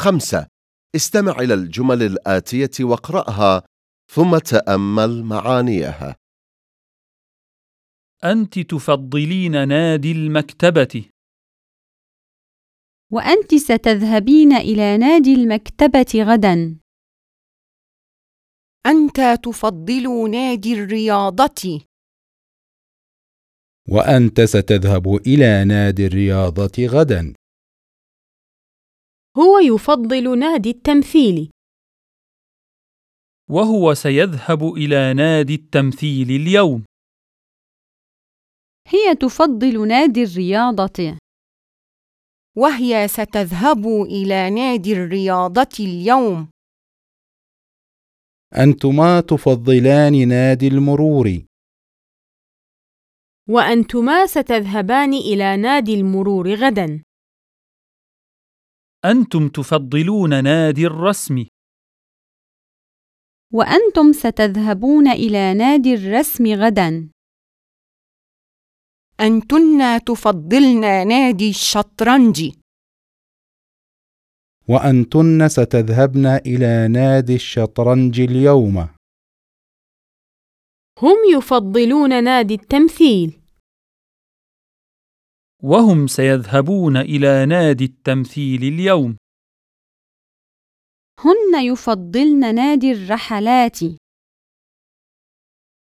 خمسة استمع إلى الجمل الآتية واقرأها ثم تأمل معانيها أنت تفضلين نادي المكتبة وأنت ستذهبين إلى نادي المكتبة غداً. أنت تفضل نادي الرياضة. وأنت ستذهب إلى نادي الرياضة غداً. هو يفضل نادي التمثيل. وهو سيذهب إلى نادي التمثيل اليوم. هي تفضل نادي الرياضة. وهي ستذهب إلى نادي الرياضة اليوم. أنتما تفضلان نادي المرور. وأنتما ستذهبان إلى نادي المرور غداً. أنتم تفضلون نادي الرسم. وأنتم ستذهبون إلى نادي الرسم غداً. أنتن تفضلن نادي الشطرنج. وأنتن ستذهبن إلى نادي الشطرنج اليوم. هم يفضلون نادي التمثيل. وهم سيذهبون إلى نادي التمثيل اليوم. هن يفضلن نادي الرحلات.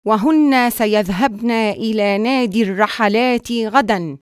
وهن سيذهبن إلى نادي الرحلات غداً.